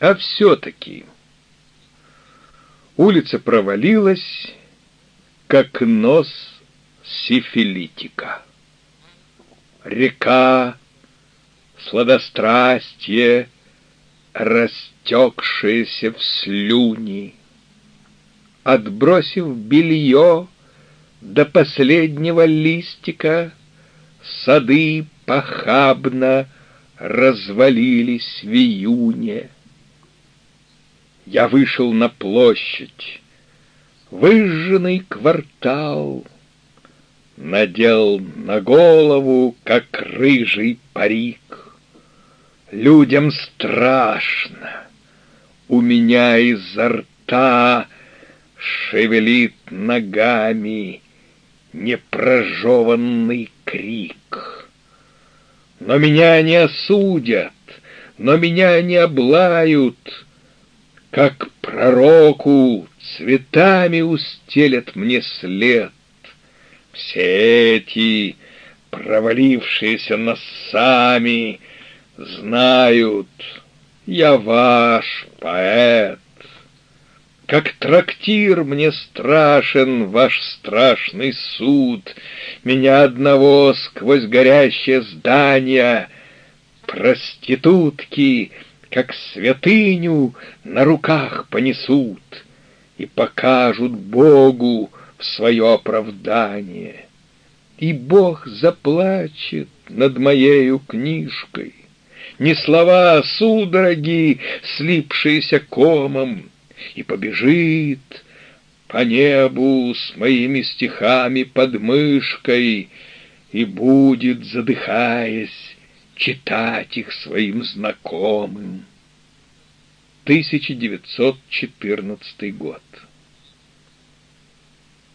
А все-таки улица провалилась, как нос сифилитика. Река, сладострастие, растекшееся в слюни. Отбросив белье до последнего листика, Сады похабно развалились в июне. Я вышел на площадь, выжженный квартал, Надел на голову, как рыжий парик. Людям страшно, у меня изо рта Шевелит ногами непрожеванный крик. Но меня не осудят, но меня не облают, Как пророку цветами устелят мне след. Все эти провалившиеся носами знают, я ваш поэт. Как трактир мне страшен ваш страшный суд, Меня одного сквозь горящее здание Проститутки, как святыню, на руках понесут И покажут Богу в свое оправдание. И Бог заплачет над моею книжкой, Не слова, а судороги, слипшиеся комом, и побежит по небу с моими стихами под мышкой и будет, задыхаясь, читать их своим знакомым. 1914 год.